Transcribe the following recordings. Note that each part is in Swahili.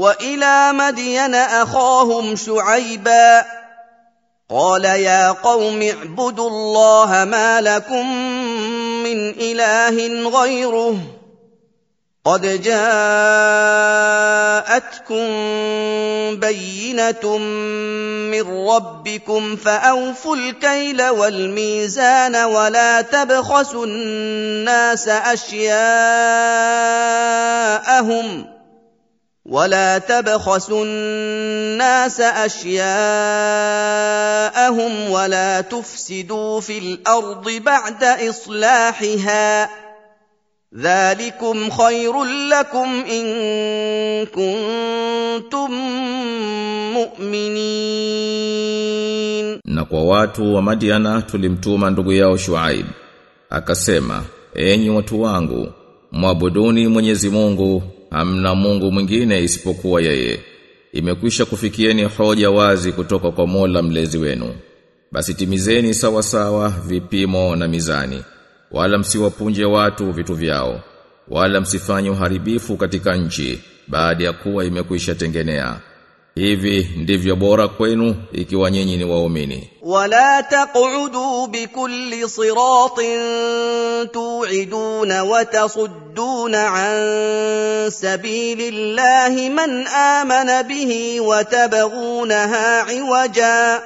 وإلى مدين أخاهم شعيبا قال يا قوم اعبدوا الله ما لكم من إله غيره قد جاءتكم بينة من ربكم فأوفوا الكيل والميزان ولا تبخسوا الناس أشياءهم ولا تبخسوا الناس اشياءهم ولا تفسدوا في الارض بعد اصلاحها ذلكم خير لكم ان كنتم مؤمنين Na kwa watu wa Madiana tulimtuma ndugu yao Shuaib. Akasema, enyi watu wangu, mwabuduni Mwenyezi Mungu, hamna Mungu mwingine isipokuwa yeye. Imekwisha kufikieni hoja wazi kutoka kwa Mola mlezi wenu. Basi timizeni sawa sawa vipimo na mizani. Wala msiwapunje watu vitu vyao. Wala msifanye uharibifu katika nchi baada ya kuwa imekwisha tengenea. Hivi ndivyo bora kwenu ikiwa nyinyi ni waumini. ولا تقعدوا بكل صراط توعدون وتصدون عن سبيل الله من امن به وتبغونها عوجا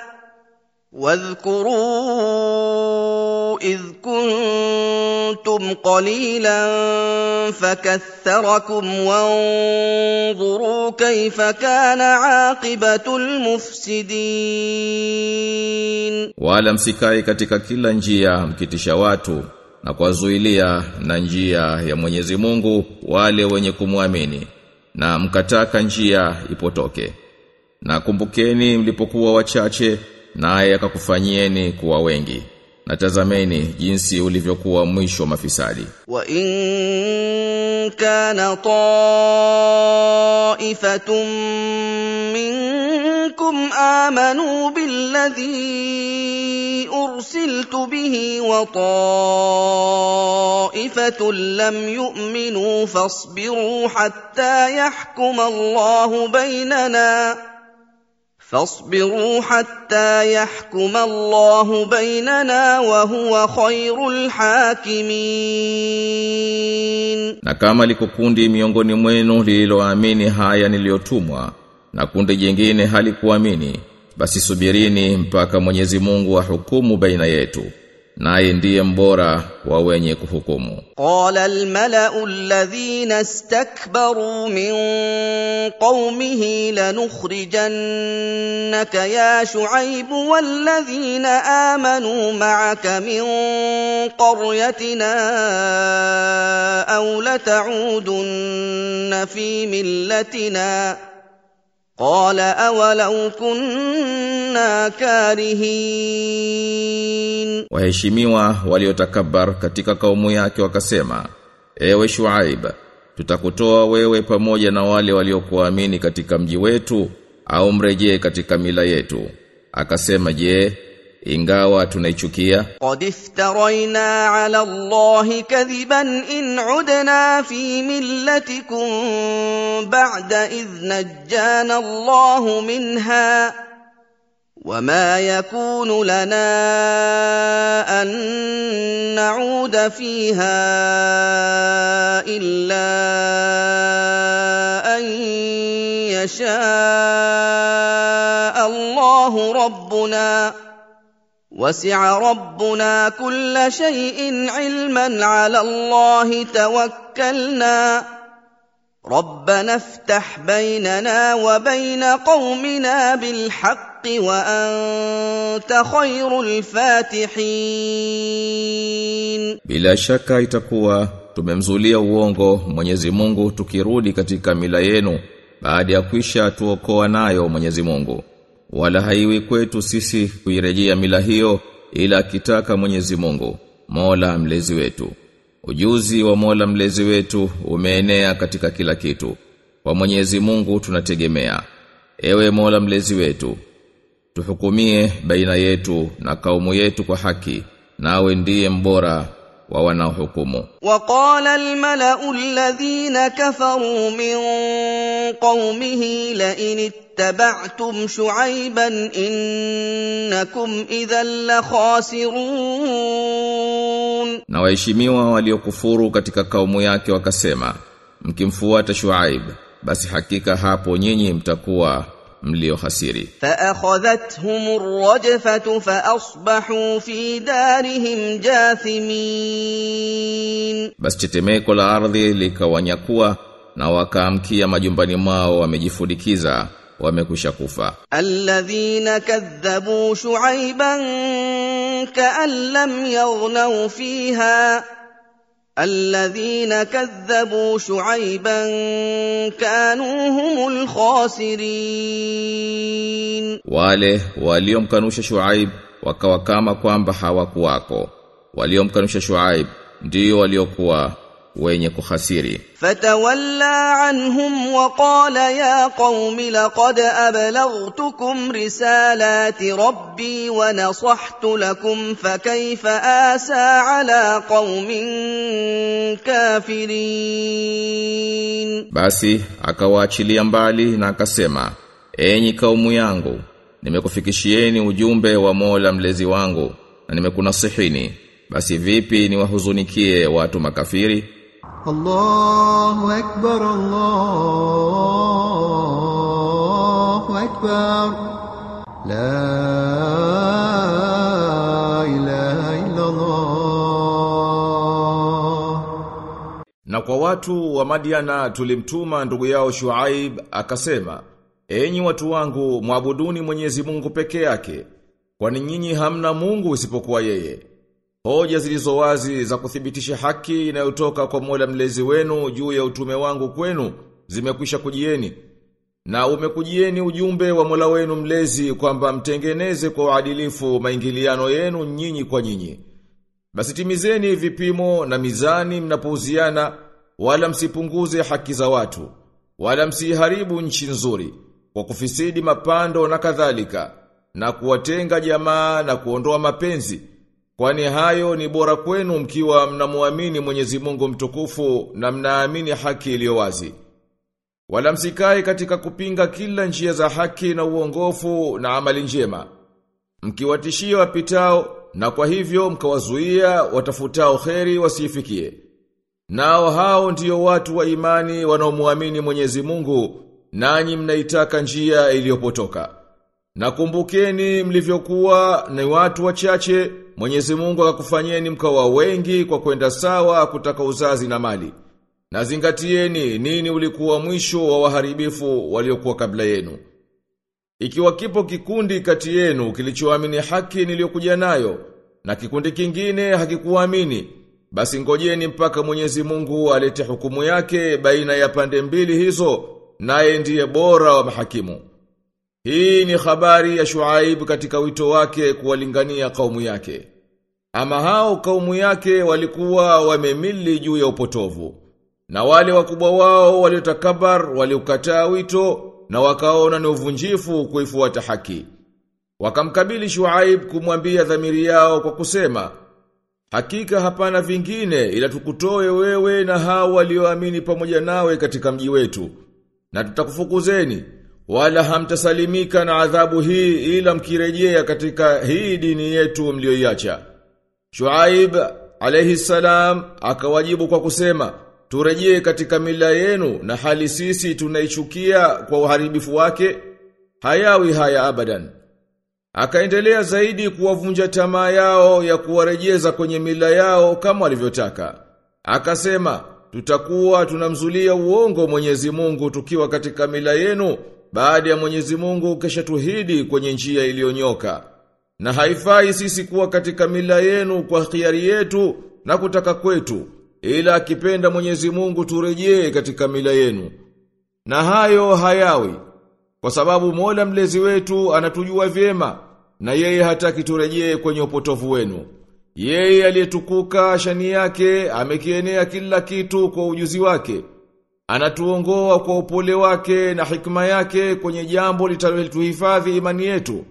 واذكروا اذ كنتم قليلا فكثركم وانظروا كيف كان عاقبه المفسدين Wala msikae katika kila njia mkitisha watu na kuwazuilia na njia ya Mwenyezi Mungu wale wenye kumwamini na mkataka njia ipotoke. Na kumbukeni mlipokuwa wachache naye akakufanyieni kuwa wengi. Na tazameni jinsi ulivyokuwa mwisho mafisadi. Wa in kana ta'ifatun minkum amanu billadhi ursiltu bihi wa ta'ifatun lam yu'minu fasbiru hatta yahkuma Allahu bainana فاصبروا حتى يحكم الله بيننا وهو خير الحاكمين Na kama liko kundi miongoni mwenu lililoamini haya niliyotumwa na kundi jingine halikuamini basi subirini mpaka Mwenyezi Mungu ahukumu baina yetu naye ndiye mbora wa wenye kuhukumu قال الملا الذين استكبروا من قومه لنخرجنك يا شعيب والذين امنوا معك من قريتنا او لتعودن في ملتنا قال اولو كنا كارهين waheshimiwa waliotakabar katika kaumu yake wakasema ewe Shuaib tutakutoa wewe pamoja na wale waliokuamini katika mji wetu au mrejee katika mila yetu akasema je ingawa tunaichukia qad iftarayna ala allahi kadhiban in udna fi millatikum ba'da idh najjana allahu minha وما يكون لنا ان نعود فيها الا ان يشاء الله ربنا وسع ربنا كل شيء علما على الله توكلنا ربنا افتح بيننا وبين قومنا بالحق وانت خير الفاتحين Bila shaka itakuwa tumemzulia uongo Mwenyezi Mungu tukirudi katika mila yenu baada ya kwisha tuokoa nayo Mwenyezi Mungu. Wala haiwi kwetu sisi kuirejea mila hiyo ila akitaka Mwenyezi Mungu, Mola mlezi wetu. Ujuzi wa Mola mlezi wetu umeenea katika kila kitu. Kwa Mwenyezi Mungu tunategemea. Ewe Mola mlezi wetu, tuhukumie baina yetu na kaumu yetu kwa haki, nawe ndiye mbora wa wanaohukumu. Waqala almalau alladhina kafaru min qaumihi la in ittaba'tum shu'ayban innakum idhan lakhasirun, na waheshimiwa waliokufuru katika kaumu yake wakasema, mkimfuata Shuaib basi hakika hapo nyinyi mtakuwa mliohasiri faakhadhathum arrajfatu faasbahu fi darihim jathimin. Basi tetemeko la ardhi likawanyakua na wakaamkia majumbani mwao wamejifudikiza wamekwisha kufa. Alladhina kadhabu shuaiban kaan lam yaghnau fiha. الذين كذبوا شعيبا كانوا هم الخاسرين wale waliomkanusha Shuaib wakawa kama kwamba hawakuwako waliomkanusha Shuaib ndio waliokuwa wenye kuhasiri. Fatawalla anhum wa qala ya qaumi laqad ablaghtukum risalati rabbi wa nasahtu lakum fakayfa asa ala qaumin kafirin. Basi akawaachilia mbali na akasema enyi kaumu yangu nimekufikishieni ujumbe wa Mola mlezi wangu na nimekunasihini basi vipi niwahuzunikie watu makafiri? الله أكبر الله أكبر لا إله إلا الله Na kwa watu wa Madiana tulimtuma ndugu yao Shuaib akasema, "Enyi watu wangu, mwabuduni Mwenyezi Mungu peke yake, kwani nyinyi hamna Mungu isipokuwa yeye." Hoja zilizo wazi za kuthibitisha haki inayotoka kwa Mola mlezi wenu juu ya utume wangu kwenu zimekwisha kujieni. Na umekujieni ujumbe wa Mola wenu mlezi kwamba mtengeneze kwa uadilifu maingiliano yenu nyinyi kwa nyinyi. Basi timizeni vipimo na mizani mnapouziana wala msipunguze haki za watu wala msiharibu nchi nzuri kwa kufisidi mapando na kadhalika na kuwatenga jamaa na kuondoa mapenzi kwani hayo ni bora kwenu mkiwa mnamuamini Mwenyezi Mungu mtukufu na mnaamini haki iliyo wazi wala msikae katika kupinga kila njia za haki na uongofu na amali njema mkiwatishia wapitao na kwa hivyo mkawazuia watafutao kheri wasifikie. Nao hao ndiyo watu wa imani wanaomuamini Mwenyezi Mungu, nanyi mnaitaka njia iliyopotoka. Nakumbukeni mlivyokuwa ni watu wachache, Mwenyezi Mungu akakufanyeni mkawa wengi kwa kwenda sawa kutaka uzazi na mali. Na zingatieni nini ulikuwa mwisho wa waharibifu waliokuwa kabla yenu. Ikiwa kipo kikundi kati yenu kilichoamini haki niliyokuja nayo na kikundi kingine hakikuamini basi ngojeni mpaka Mwenyezi Mungu alete hukumu yake baina ya pande mbili hizo naye ndiye bora wa mahakimu. Hii ni habari ya Shuaib katika wito wake kuwalingania kaumu yake. Ama hao kaumu yake walikuwa wamemili juu ya upotovu. Na wale wakubwa wao waliotakabar waliukataa wito na wakaona ni uvunjifu kuifuata haki. Wakamkabili Shuaib kumwambia dhamiri yao kwa kusema, Hakika hapana vingine ila tukutoe wewe na hao walioamini pamoja nawe katika mji wetu. Na tutakufukuzeni, wala hamtasalimika na adhabu hii ila mkirejea katika hii dini yetu mlioiacha. Shuaib alayhi salam akawajibu kwa kusema, turejee katika mila yenu na hali sisi tunaichukia kwa uharibifu wake, hayawi haya abadan. Akaendelea zaidi kuwavunja tamaa yao ya kuwarejeza kwenye mila yao kama walivyotaka. Akasema, tutakuwa tunamzulia uongo Mwenyezi Mungu tukiwa katika mila yenu baada ya Mwenyezi Mungu kesha tuhidi kwenye njia iliyonyoka. Na haifai sisi kuwa katika mila yenu kwa khiari yetu na kutaka kwetu, ila akipenda Mwenyezi Mungu turejee katika mila yenu. Na hayo hayawi, kwa sababu Mola mlezi wetu anatujua vyema na yeye hataki turejee kwenye upotovu wenu. Yeye aliyetukuka shani yake amekienea kila kitu kwa ujuzi wake. Anatuongoa kwa upole wake na hikma yake kwenye jambo litalotuhifadhi imani yetu.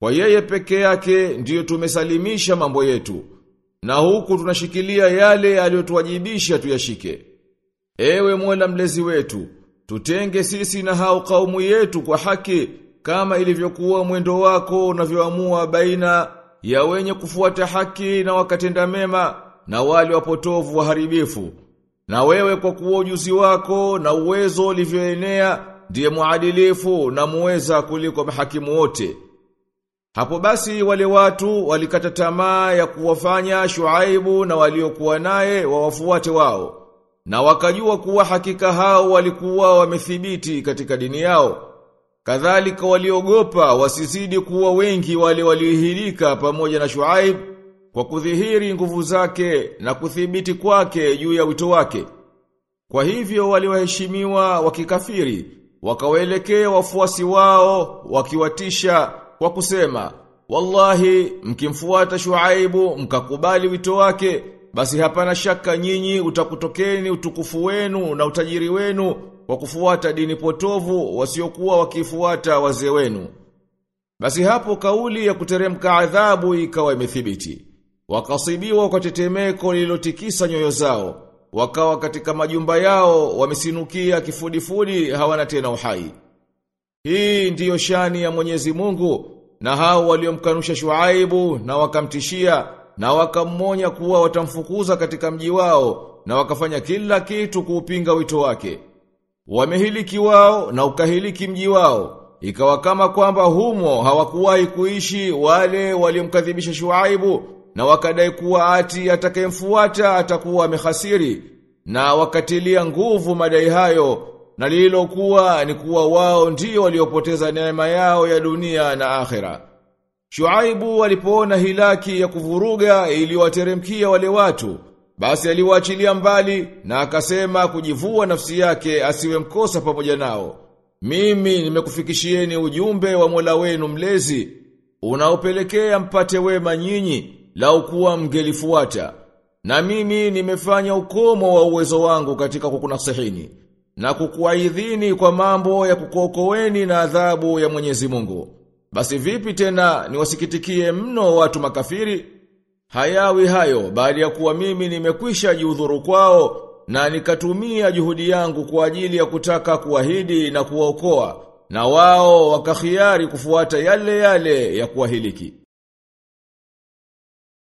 Kwa yeye peke yake ndiyo tumesalimisha mambo yetu. na huku tunashikilia yale aliyotuwajibisha tuyashike. Ewe Mola mlezi wetu, tutenge sisi na hao kaumu yetu kwa haki kama ilivyokuwa mwendo wako unavyoamua baina ya wenye kufuata haki na wakatenda mema na wale wapotovu waharibifu. Na wewe kwa kuwa ujuzi wako na uwezo ulivyoenea ndiye muadilifu na muweza kuliko mahakimu wote. Hapo basi wale watu walikata tamaa ya kuwafanya Shuaibu na waliokuwa naye wawafuate wao. Na wakajua kuwa hakika hao walikuwa wamethibiti katika dini yao. Kadhalika waliogopa wasizidi kuwa wengi wale waliohirika pamoja na Shuaib kwa kudhihiri nguvu zake na kuthibiti kwake juu ya wito wake. Kwa hivyo waliwaheshimiwa wakikafiri, wakawaelekea wafuasi wao wakiwatisha kwa kusema, Wallahi mkimfuata Shuaibu mkakubali wito wake, basi hapana shaka nyinyi utakutokeni utukufu wenu na utajiri wenu kwa kufuata dini potovu wasiokuwa wakifuata wazee wenu. Basi hapo kauli ya kuteremka adhabu ikawa imethibiti. Wakasibiwa kwa tetemeko lililotikisa nyoyo zao. Wakawa katika majumba yao wamesinukia kifudifudi hawana tena uhai. Hii ndiyo shani ya Mwenyezi Mungu na hao waliomkanusha Shuaibu na wakamtishia na wakammonya kuwa watamfukuza katika mji wao na wakafanya kila kitu kuupinga wito wake. Wamehiliki wao na ukahiliki mji wao. Ikawa kama kwamba humo hawakuwahi kuishi wale waliomkadhibisha Shuaibu na wakadai kuwa ati atakayemfuata atakuwa amehasiri na wakatilia nguvu madai hayo na lililokuwa ni kuwa wao ndio waliopoteza neema yao ya dunia na akhera. Shuaibu walipoona hilaki ya kuvuruga iliwateremkia wale watu, basi aliwaachilia mbali na akasema kujivua nafsi yake asiwe mkosa pamoja nao. Mimi nimekufikishieni ujumbe wa Mola wenu mlezi unaopelekea mpate wema nyinyi lau kuwa mngelifuata. Na mimi nimefanya ukomo wa uwezo wangu katika kukunasihini na kukuaidhini kwa mambo ya kukuokoeni na adhabu ya Mwenyezi Mungu. Basi vipi tena niwasikitikie mno watu makafiri? Hayawi hayo bali ya kuwa mimi nimekwisha jiudhuru kwao na nikatumia juhudi yangu kwa ajili ya kutaka kuahidi na kuwaokoa na wao wakakhiari kufuata yale yale ya kuahiliki.